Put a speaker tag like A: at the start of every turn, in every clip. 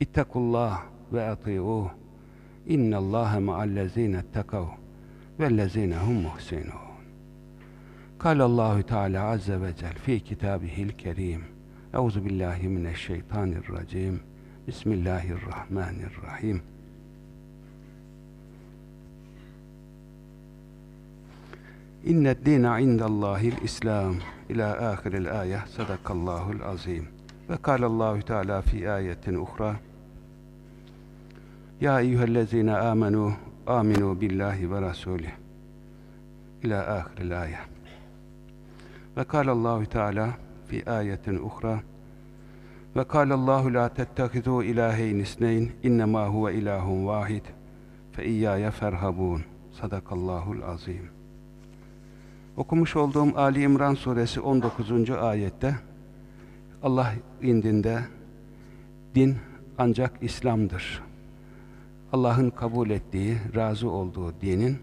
A: İttakullah ve ati'uh. İnnallâhe ma'allezîne ettekav vellezîne hum muhsinûn. Kâlallahu Teala azze ve cel fi kitabihil kerim. Euzu billahi mineşşeytanirracim. Bismillahirrahmanirrahim. İnned dîne indallâhil İslam ila ahiril ayeh sadakallahul azim. Ve kâlallahu Teala fi ayetin uhra Ya eyyühellezine amenu aminu billahi ve rasulih ila ahiril ayeh. Ve kâlallahu Teala fi ayetin uhra ve kâlallahu la tettehizu ilaheyn isneyn innemâ huve ilahun vahid fe iyyâye ferhabûn. Sadakallahul azim. Okumuş olduğum Ali İmran suresi 19. ayette Allah indinde din ancak İslam'dır. Allah'ın kabul ettiği, razı olduğu dinin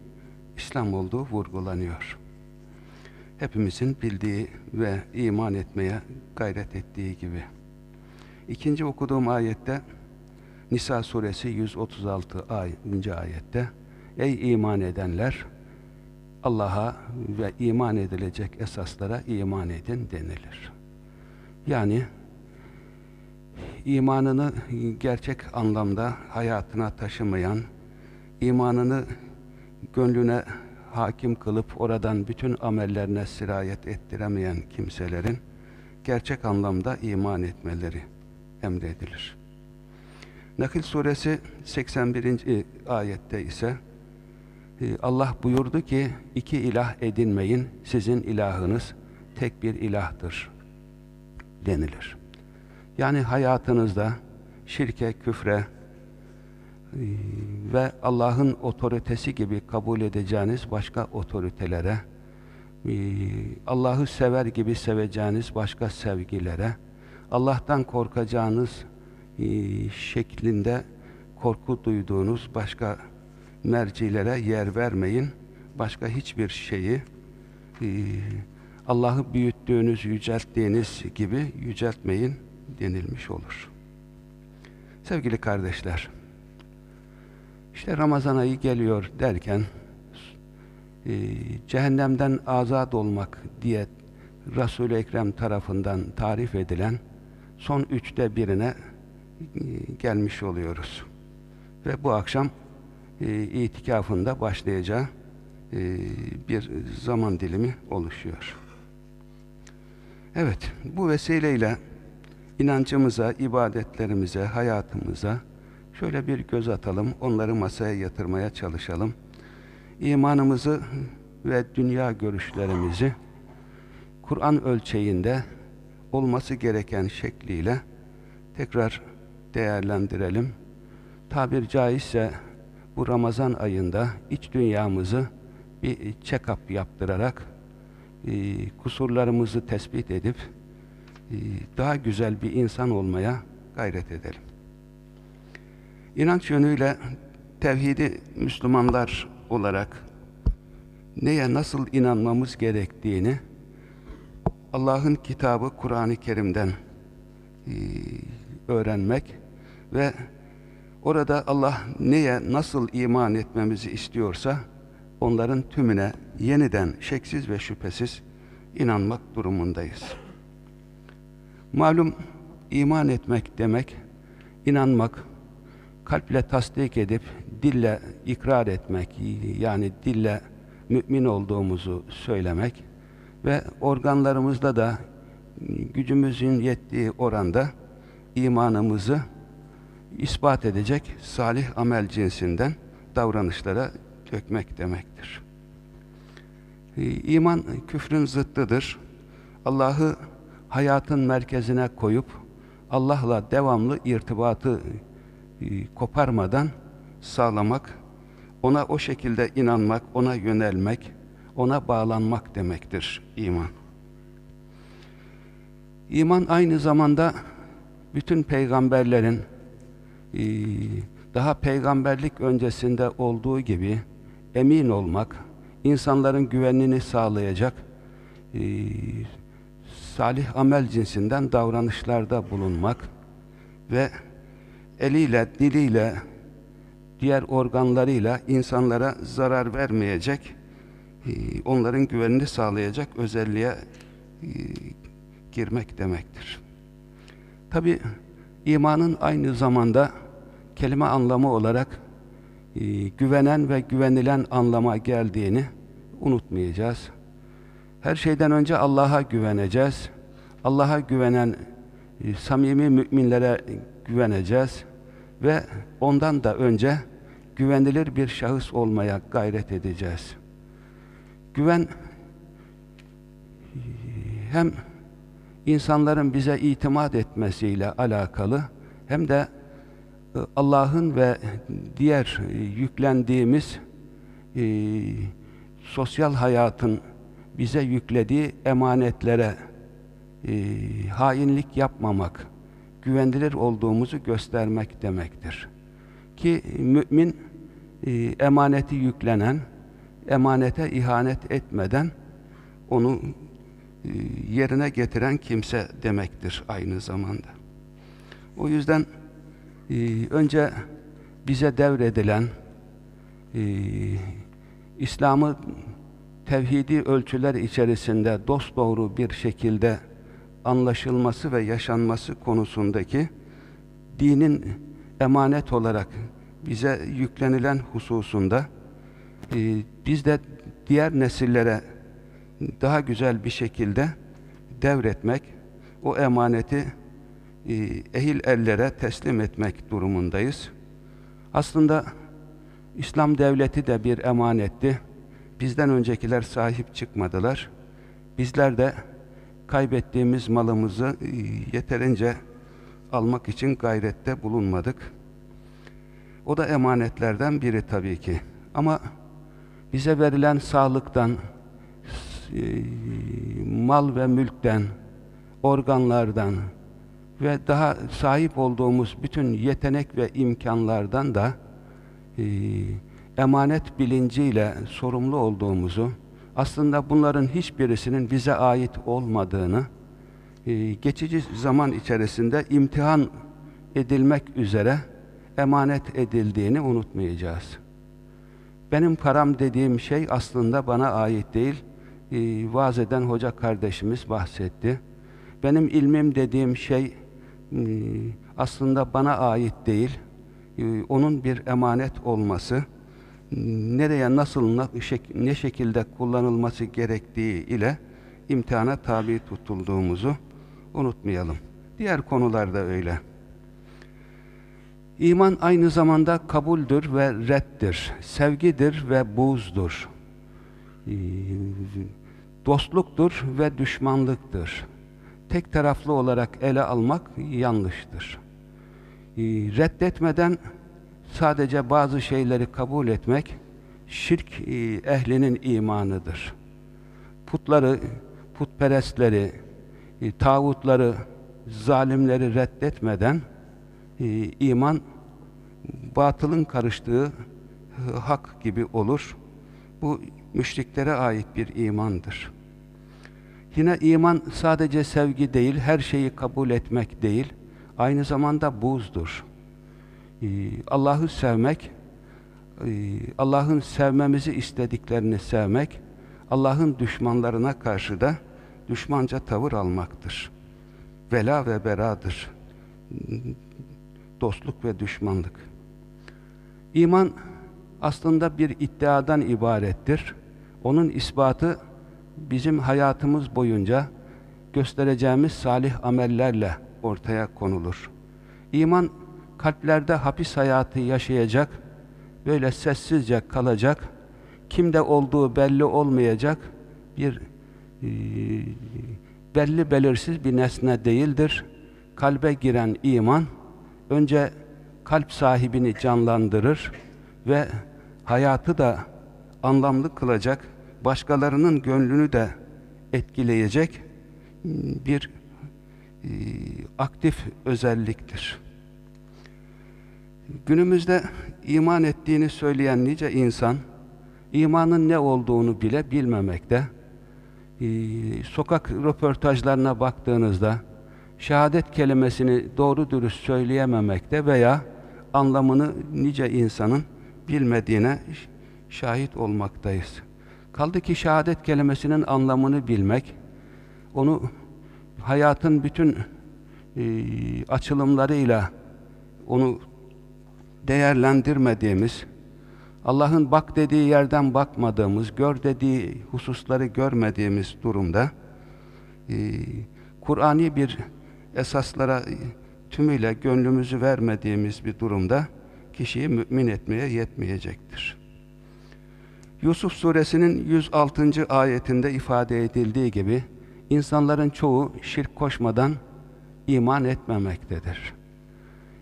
A: İslam olduğu vurgulanıyor. Hepimizin bildiği ve iman etmeye gayret ettiği gibi. İkinci okuduğum ayette Nisa suresi 136 ayıncı ayette Ey iman edenler! Allah'a ve iman edilecek esaslara iman edin denilir. Yani imanını gerçek anlamda hayatına taşımayan, imanını gönlüne hakim kılıp oradan bütün amellerine sirayet ettiremeyen kimselerin gerçek anlamda iman etmeleri emredilir. Nakil suresi 81. ayette ise Allah buyurdu ki iki ilah edinmeyin sizin ilahınız tek bir ilahtır denilir. Yani hayatınızda şirke, küfre ve Allah'ın otoritesi gibi kabul edeceğiniz başka otoritelere Allah'ı sever gibi seveceğiniz başka sevgilere Allah'tan korkacağınız şeklinde korku duyduğunuz başka mercilere yer vermeyin. Başka hiçbir şeyi Allah'ı büyüttüğünüz, yücelttiğiniz gibi yüceltmeyin denilmiş olur. Sevgili kardeşler, işte Ramazan ayı geliyor derken e, cehennemden azat olmak diye Resul-i Ekrem tarafından tarif edilen son üçte birine e, gelmiş oluyoruz. Ve bu akşam e, itikafında başlayacağı e, bir zaman dilimi oluşuyor. Evet, bu vesileyle inancımıza, ibadetlerimize, hayatımıza şöyle bir göz atalım, onları masaya yatırmaya çalışalım. İmanımızı ve dünya görüşlerimizi Kur'an ölçeğinde olması gereken şekliyle tekrar değerlendirelim. Tabir caizse bu Ramazan ayında iç dünyamızı bir check-up yaptırarak e, kusurlarımızı tespit edip e, daha güzel bir insan olmaya gayret edelim. İnanç yönüyle tevhidi Müslümanlar olarak neye nasıl inanmamız gerektiğini Allah'ın kitabı Kur'an-ı Kerim'den e, öğrenmek ve orada Allah neye nasıl iman etmemizi istiyorsa onların tümüne yeniden şeksiz ve şüphesiz inanmak durumundayız. Malum iman etmek demek, inanmak, kalple tasdik edip dille ikrar etmek, yani dille mümin olduğumuzu söylemek ve organlarımızda da gücümüzün yettiği oranda imanımızı ispat edecek salih amel cinsinden davranışlara dökmek demektir. İman küfrün zıttıdır. Allah'ı hayatın merkezine koyup Allah'la devamlı irtibatı e, koparmadan sağlamak, ona o şekilde inanmak, ona yönelmek, ona bağlanmak demektir iman. İman aynı zamanda bütün peygamberlerin e, daha peygamberlik öncesinde olduğu gibi emin olmak, insanların güvenini sağlayacak e, salih amel cinsinden davranışlarda bulunmak ve eliyle, diliyle, diğer organlarıyla insanlara zarar vermeyecek, e, onların güvenini sağlayacak özelliğe e, girmek demektir. Tabi imanın aynı zamanda kelime anlamı olarak e, güvenen ve güvenilen anlama geldiğini unutmayacağız. Her şeyden önce Allah'a güveneceğiz. Allah'a güvenen e, samimi müminlere güveneceğiz ve ondan da önce güvenilir bir şahıs olmaya gayret edeceğiz. Güven e, hem insanların bize itimat etmesiyle alakalı hem de Allah'ın ve diğer e, yüklendiğimiz e, sosyal hayatın bize yüklediği emanetlere e, hainlik yapmamak, güvenilir olduğumuzu göstermek demektir. Ki mümin e, emaneti yüklenen, emanete ihanet etmeden onu e, yerine getiren kimse demektir aynı zamanda. O yüzden e, önce bize devredilen e, İslam'ı tevhidi ölçüler içerisinde dosdoğru bir şekilde anlaşılması ve yaşanması konusundaki dinin emanet olarak bize yüklenilen hususunda e, biz de diğer nesillere daha güzel bir şekilde devretmek, o emaneti ehil ellere teslim etmek durumundayız. Aslında İslam devleti de bir emanetti. Bizden öncekiler sahip çıkmadılar. Bizler de kaybettiğimiz malımızı e, yeterince almak için gayrette bulunmadık. O da emanetlerden biri tabii ki. Ama bize verilen sağlıktan, e, mal ve mülkten, organlardan ve daha sahip olduğumuz bütün yetenek ve imkanlardan da e, emanet bilinciyle sorumlu olduğumuzu, aslında bunların hiçbirisinin bize ait olmadığını, e, geçici zaman içerisinde imtihan edilmek üzere emanet edildiğini unutmayacağız. Benim param dediğim şey aslında bana ait değil, e, vaaz eden hoca kardeşimiz bahsetti. Benim ilmim dediğim şey aslında bana ait değil, e, onun bir emanet olması, nereye nasıl ne şekilde kullanılması gerektiği ile imtihana tabi tutulduğumuzu unutmayalım. Diğer konularda öyle. İman aynı zamanda kabuldür ve reddir, sevgidir ve buğzdur, ee, dostluktur ve düşmanlıktır. Tek taraflı olarak ele almak yanlıştır. Ee, reddetmeden sadece bazı şeyleri kabul etmek şirk e, ehlinin imanıdır. Putları, putperestleri, e, tağutları, zalimleri reddetmeden e, iman batılın karıştığı hak gibi olur. Bu müşriklere ait bir imandır. Yine iman sadece sevgi değil, her şeyi kabul etmek değil, aynı zamanda buzdur. Ee, Allah'ı sevmek, e, Allah'ın sevmemizi istediklerini sevmek, Allah'ın düşmanlarına karşı da düşmanca tavır almaktır. Vela ve beradır. Dostluk ve düşmanlık. İman aslında bir iddiadan ibarettir. Onun ispatı bizim hayatımız boyunca göstereceğimiz salih amellerle ortaya konulur. İman kalplerde hapis hayatı yaşayacak, böyle sessizce kalacak, kimde olduğu belli olmayacak bir e, belli belirsiz bir nesne değildir. Kalbe giren iman önce kalp sahibini canlandırır ve hayatı da anlamlı kılacak, başkalarının gönlünü de etkileyecek bir e, aktif özelliktir. Günümüzde iman ettiğini söyleyen nice insan, imanın ne olduğunu bile bilmemekte. Ee, sokak röportajlarına baktığınızda, şehadet kelimesini doğru dürüst söyleyememekte veya anlamını nice insanın bilmediğine şahit olmaktayız. Kaldı ki şehadet kelimesinin anlamını bilmek, onu hayatın bütün e, açılımlarıyla onu değerlendirmediğimiz, Allah'ın bak dediği yerden bakmadığımız, gör dediği hususları görmediğimiz durumda e, Kur'ani bir esaslara tümüyle gönlümüzü vermediğimiz bir durumda kişiyi mümin etmeye yetmeyecektir. Yusuf suresinin 106. ayetinde ifade edildiği gibi insanların çoğu şirk koşmadan iman etmemektedir.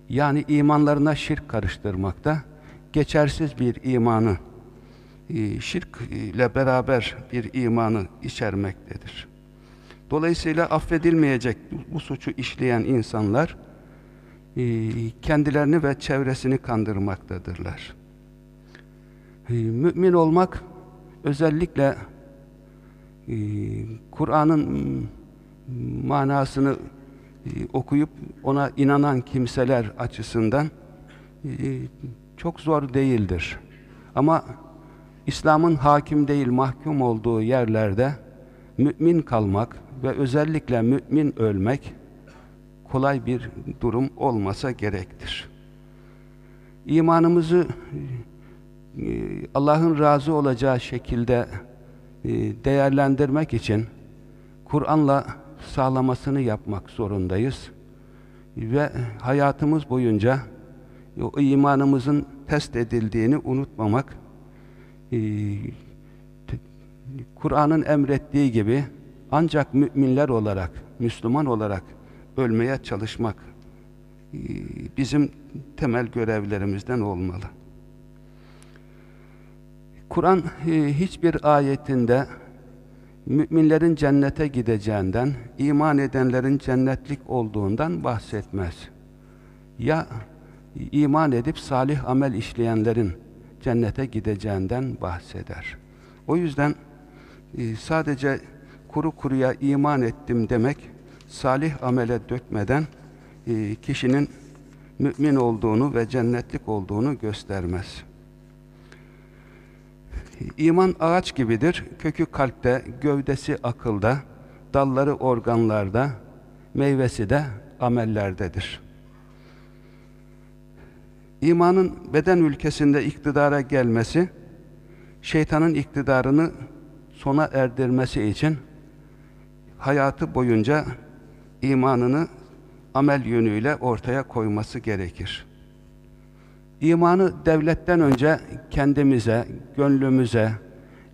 A: Yani imanlarına şirk karıştırmakta, geçersiz bir imanı, e, şirk ile beraber bir imanı içermektedir. Dolayısıyla affedilmeyecek bu suçu işleyen insanlar, e, kendilerini ve çevresini kandırmaktadırlar. E, mümin olmak, özellikle Kur'an'ın manasını e, okuyup ona inanan kimseler açısından çok zor değildir. Ama İslam'ın hakim değil mahkum olduğu yerlerde mümin kalmak ve özellikle mümin ölmek kolay bir durum olmasa gerektir. İmanımızı Allah'ın razı olacağı şekilde değerlendirmek için Kur'an'la sağlamasını yapmak zorundayız. Ve hayatımız boyunca o imanımızın test edildiğini unutmamak, e, Kur'an'ın emrettiği gibi ancak müminler olarak, Müslüman olarak ölmeye çalışmak e, bizim temel görevlerimizden olmalı. Kur'an e, hiçbir ayetinde müminlerin cennete gideceğinden, iman edenlerin cennetlik olduğundan bahsetmez. Ya iman edip salih amel işleyenlerin cennete gideceğinden bahseder. O yüzden e, sadece kuru kuruya iman ettim demek, salih amele dökmeden e, kişinin mümin olduğunu ve cennetlik olduğunu göstermez. İman ağaç gibidir. Kökü kalpte, gövdesi akılda, dalları organlarda, meyvesi de amellerdedir. İmanın beden ülkesinde iktidara gelmesi, şeytanın iktidarını sona erdirmesi için hayatı boyunca imanını amel yönüyle ortaya koyması gerekir. İmanı devletten önce kendimize, gönlümüze,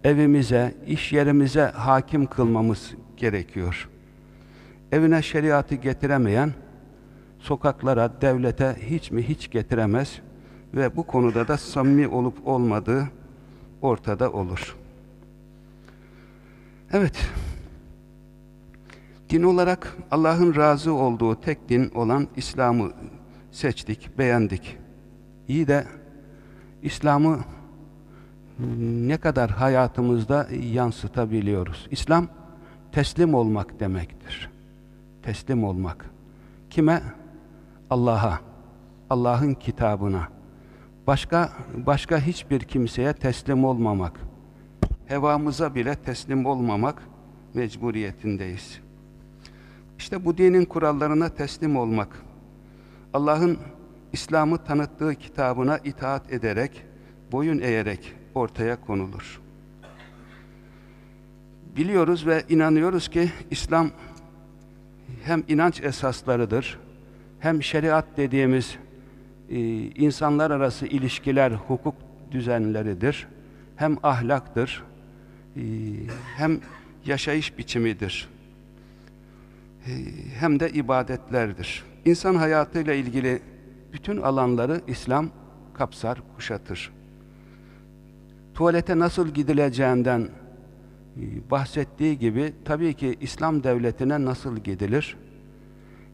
A: evimize, iş yerimize hakim kılmamız gerekiyor. Evine şeriatı getiremeyen, sokaklara, devlete hiç mi hiç getiremez ve bu konuda da samimi olup olmadığı ortada olur. Evet, din olarak Allah'ın razı olduğu tek din olan İslam'ı seçtik, beğendik. İyi de İslam'ı ne kadar hayatımızda yansıtabiliyoruz? İslam teslim olmak demektir. Teslim olmak. Kime? Allah'a. Allah'ın kitabına. Başka başka hiçbir kimseye teslim olmamak. Hevamıza bile teslim olmamak mecburiyetindeyiz. İşte bu dinin kurallarına teslim olmak. Allah'ın İslam'ı tanıttığı kitabına itaat ederek, boyun eğerek ortaya konulur. Biliyoruz ve inanıyoruz ki İslam hem inanç esaslarıdır, hem şeriat dediğimiz e, insanlar arası ilişkiler, hukuk düzenleridir, hem ahlaktır, e, hem yaşayış biçimidir. hem de ibadetlerdir. İnsan hayatıyla ilgili bütün alanları İslam kapsar, kuşatır. Tuvalete nasıl gidileceğinden e, bahsettiği gibi tabii ki İslam devletine nasıl gidilir?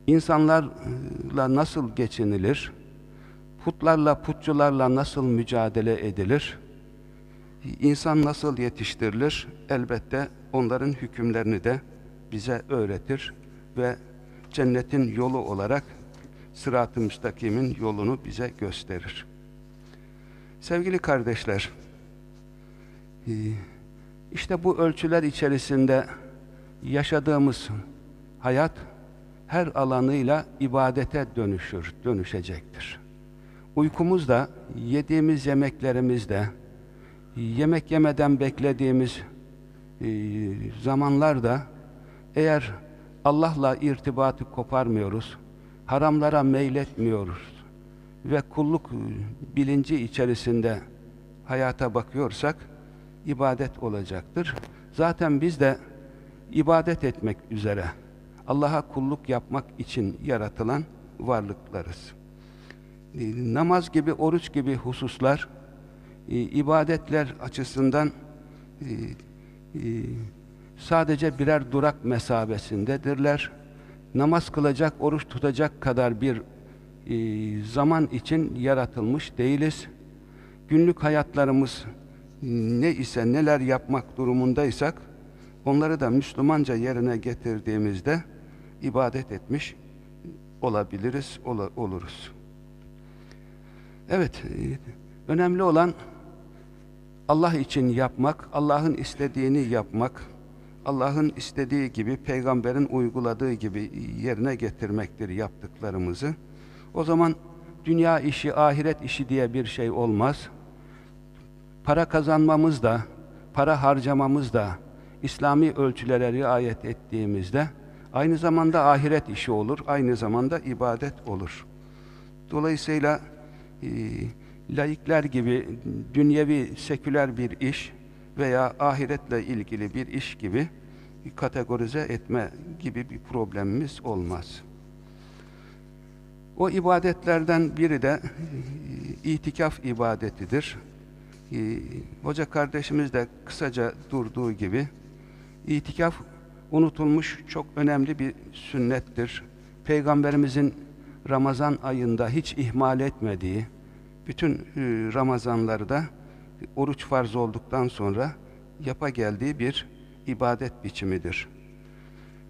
A: İnsanlarla nasıl geçinilir? Putlarla, putçularla nasıl mücadele edilir? İnsan nasıl yetiştirilir? Elbette onların hükümlerini de bize öğretir ve cennetin yolu olarak sırat-ı müstakimin yolunu bize gösterir. Sevgili kardeşler, e, işte bu ölçüler içerisinde yaşadığımız hayat her alanıyla ibadete dönüşür, dönüşecektir. Uykumuz da, yediğimiz yemeklerimiz de, yemek yemeden beklediğimiz e, zamanlarda eğer Allah'la irtibatı koparmıyoruz, haramlara meyletmiyoruz ve kulluk bilinci içerisinde hayata bakıyorsak ibadet olacaktır. Zaten biz de ibadet etmek üzere Allah'a kulluk yapmak için yaratılan varlıklarız. E, namaz gibi, oruç gibi hususlar e, ibadetler açısından e, sadece birer durak mesabesindedirler. Namaz kılacak, oruç tutacak kadar bir zaman için yaratılmış değiliz. Günlük hayatlarımız ne ise neler yapmak durumundaysak onları da Müslümanca yerine getirdiğimizde ibadet etmiş olabiliriz, ol oluruz. Evet, e, önemli olan Allah için yapmak, Allah'ın istediğini yapmak, Allah'ın istediği gibi, peygamberin uyguladığı gibi yerine getirmektir yaptıklarımızı. O zaman dünya işi, ahiret işi diye bir şey olmaz. Para kazanmamız da, para harcamamız da İslami ölçülere riayet ettiğimizde aynı zamanda ahiret işi olur, aynı zamanda ibadet olur. Dolayısıyla e, laikler gibi dünyevi, seküler bir iş veya ahiretle ilgili bir iş gibi kategorize etme gibi bir problemimiz olmaz. O ibadetlerden biri de e, itikaf ibadetidir. E, hoca kardeşimiz de kısaca durduğu gibi itikaf unutulmuş çok önemli bir sünnettir. Peygamberimizin Ramazan ayında hiç ihmal etmediği, bütün e, Ramazanlarda oruç farz olduktan sonra yapa geldiği bir ibadet biçimidir.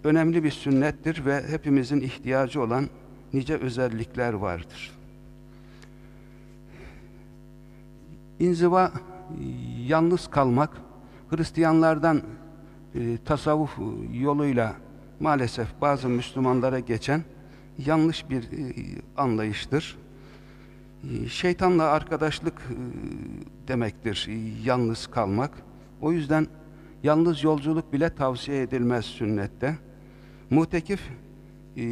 A: Önemli bir sünnettir ve hepimizin ihtiyacı olan nice özellikler vardır. İnziva, yalnız kalmak, Hristiyanlardan e, tasavvuf yoluyla maalesef bazı Müslümanlara geçen yanlış bir e, anlayıştır. E, şeytanla arkadaşlık e, demektir e, yalnız kalmak. O yüzden yalnız yolculuk bile tavsiye edilmez sünnette. Muhtekif e,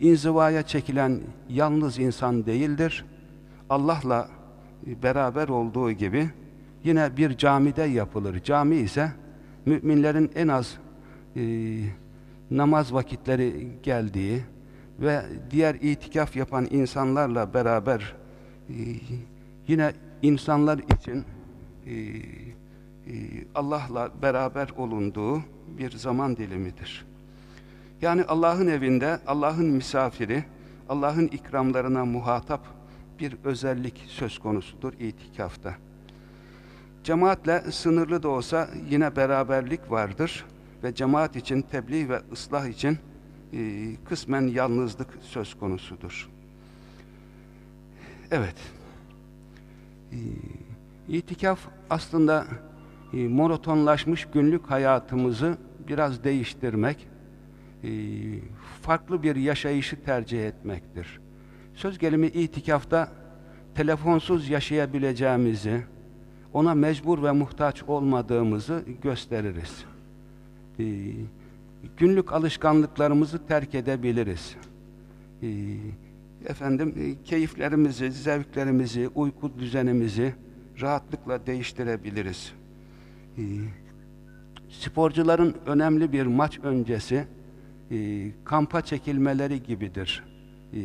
A: inzivaya çekilen yalnız insan değildir. Allah'la beraber olduğu gibi yine bir camide yapılır. Cami ise müminlerin en az namaz vakitleri geldiği ve diğer itikaf yapan insanlarla beraber yine insanlar için e, e, Allah'la beraber olunduğu bir zaman dilimidir. Yani Allah'ın evinde, Allah'ın misafiri, Allah'ın ikramlarına muhatap bir özellik söz konusudur itikafta. Cemaatle sınırlı da olsa yine beraberlik vardır ve cemaat için tebliğ ve ıslah için e, kısmen yalnızlık söz konusudur. Evet. E, itikaf aslında e, monotonlaşmış günlük hayatımızı biraz değiştirmek, e, farklı bir yaşayışı tercih etmektir. Söz gelimi itikafta telefonsuz yaşayabileceğimizi, ona mecbur ve muhtaç olmadığımızı gösteririz. Ee, günlük alışkanlıklarımızı terk edebiliriz. Efendim, e, keyiflerimizi, zevklerimizi, uyku düzenimizi rahatlıkla değiştirebiliriz. Ee, sporcuların önemli bir maç öncesi e, kampa çekilmeleri gibidir. E,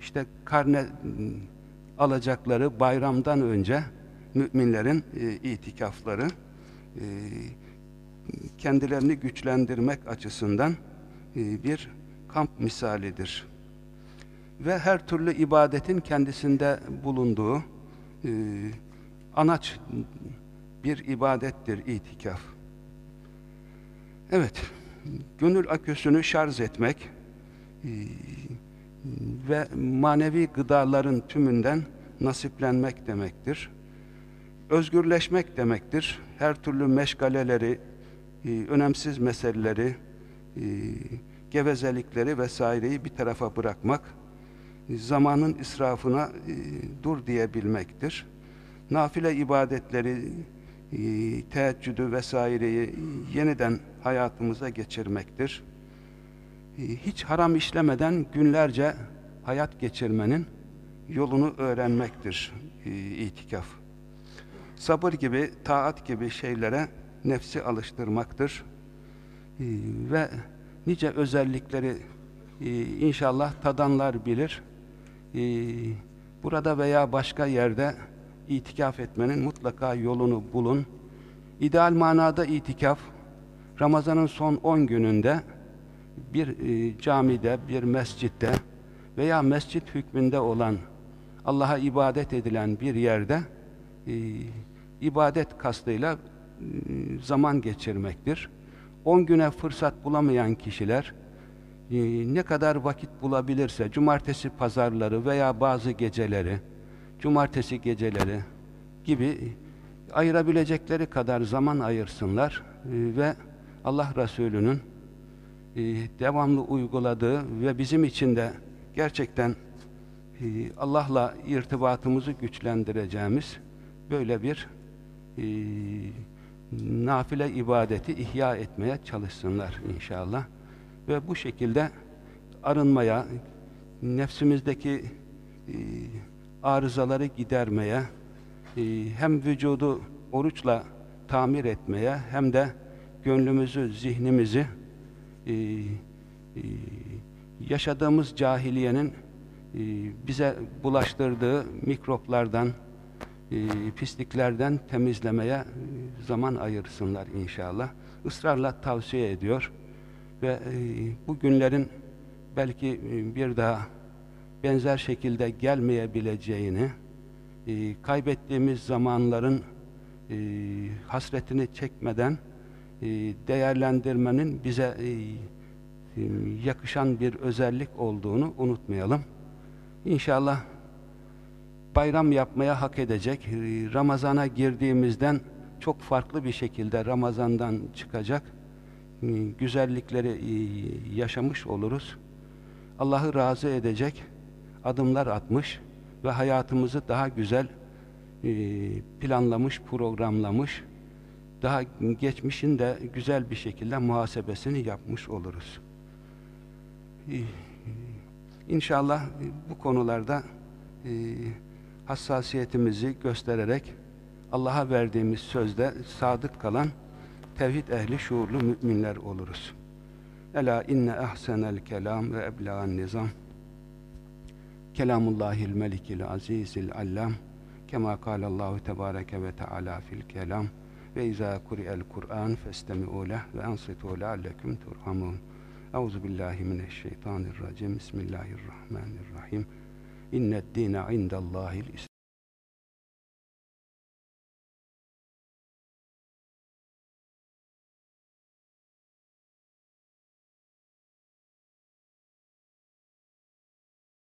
A: işte karne alacakları bayramdan önce müminlerin e, itikafları e, kendilerini güçlendirmek açısından e, bir kamp misalidir. Ve her türlü ibadetin kendisinde bulunduğu e, anaç bir ibadettir itikaf. Evet, gönül aküsünü şarj etmek e, ve manevi gıdaların tümünden nasiplenmek demektir. Özgürleşmek demektir. Her türlü meşgaleleri, e, önemsiz meseleleri, e, gevezelikleri vesaireyi bir tarafa bırakmak, zamanın israfına e, dur diyebilmektir. Nafile ibadetleri, e, teheccüdü vesaireyi yeniden hayatımıza geçirmektir. E, hiç haram işlemeden günlerce hayat geçirmenin yolunu öğrenmektir e, itikaf. Sabır gibi, taat gibi şeylere nefsi alıştırmaktır. Ve nice özellikleri e, inşallah tadanlar bilir. E, burada veya başka yerde itikaf etmenin mutlaka yolunu bulun. İdeal manada itikaf, Ramazan'ın son 10 gününde bir e, camide, bir mescitte veya mescit hükmünde olan Allah'a ibadet edilen bir yerde e, ibadet kastıyla e, zaman geçirmektir. 10 güne fırsat bulamayan kişiler ne kadar vakit bulabilirse cumartesi pazarları veya bazı geceleri cumartesi geceleri gibi ayırabilecekleri kadar zaman ayırsınlar e, ve Allah Resulü'nün e, devamlı uyguladığı ve bizim için de gerçekten Allah'la irtibatımızı güçlendireceğimiz böyle bir nafile ibadeti ihya etmeye çalışsınlar inşallah. Ve bu şekilde arınmaya, nefsimizdeki e, arızaları gidermeye, e, hem vücudu oruçla tamir etmeye hem de gönlümüzü, zihnimizi e, yaşadığımız cahiliyenin bize bulaştırdığı mikroplardan, pisliklerden temizlemeye zaman ayırsınlar inşallah. Israrla tavsiye ediyor ve e, bu günlerin belki e, bir daha benzer şekilde gelmeyebileceğini, e, kaybettiğimiz zamanların e, hasretini çekmeden değerlendirmenin bize yakışan bir özellik olduğunu unutmayalım. İnşallah bayram yapmaya hak edecek, Ramazan'a girdiğimizden çok farklı bir şekilde Ramazan'dan çıkacak güzellikleri e, yaşamış oluruz. Allah'ı razı edecek adımlar atmış ve hayatımızı daha güzel planlamış, programlamış, daha geçmişin de güzel bir şekilde muhasebesini yapmış oluruz. İnşallah bu konularda hassasiyetimizi göstererek Allah'a verdiğimiz sözde sadık kalan tevhid ehli şuurlu müminler oluruz. Ela inne ahsenel kelam ve ebla'n nizam. Kelamullahil melikil azizil allam. Kema kâlallahu tebâreke ve teâlâ fil kelam. Ve izâ kuri'el Kur'an festemi'û leh ve ansitû leallekum turhamun Euzu billahi mineşşeytanirracim Bismillahirrahmanirrahim İnned dîne indellâhil İslam